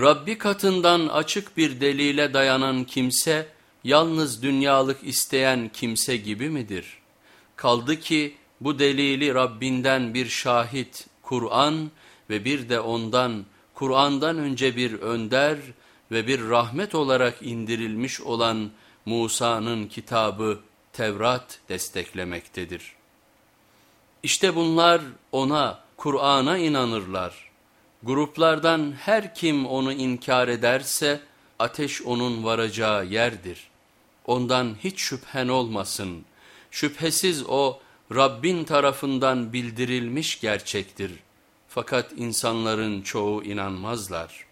Rabbi katından açık bir delile dayanan kimse yalnız dünyalık isteyen kimse gibi midir? Kaldı ki bu delili Rabbinden bir şahit, Kur'an ve bir de ondan, Kur'an'dan önce bir önder ve bir rahmet olarak indirilmiş olan Musa'nın kitabı Tevrat desteklemektedir. İşte bunlar ona, Kur'an'a inanırlar. Gruplardan her kim onu inkar ederse ateş onun varacağı yerdir. Ondan hiç şüphen olmasın. Şüphesiz o Rabbin tarafından bildirilmiş gerçektir. Fakat insanların çoğu inanmazlar.''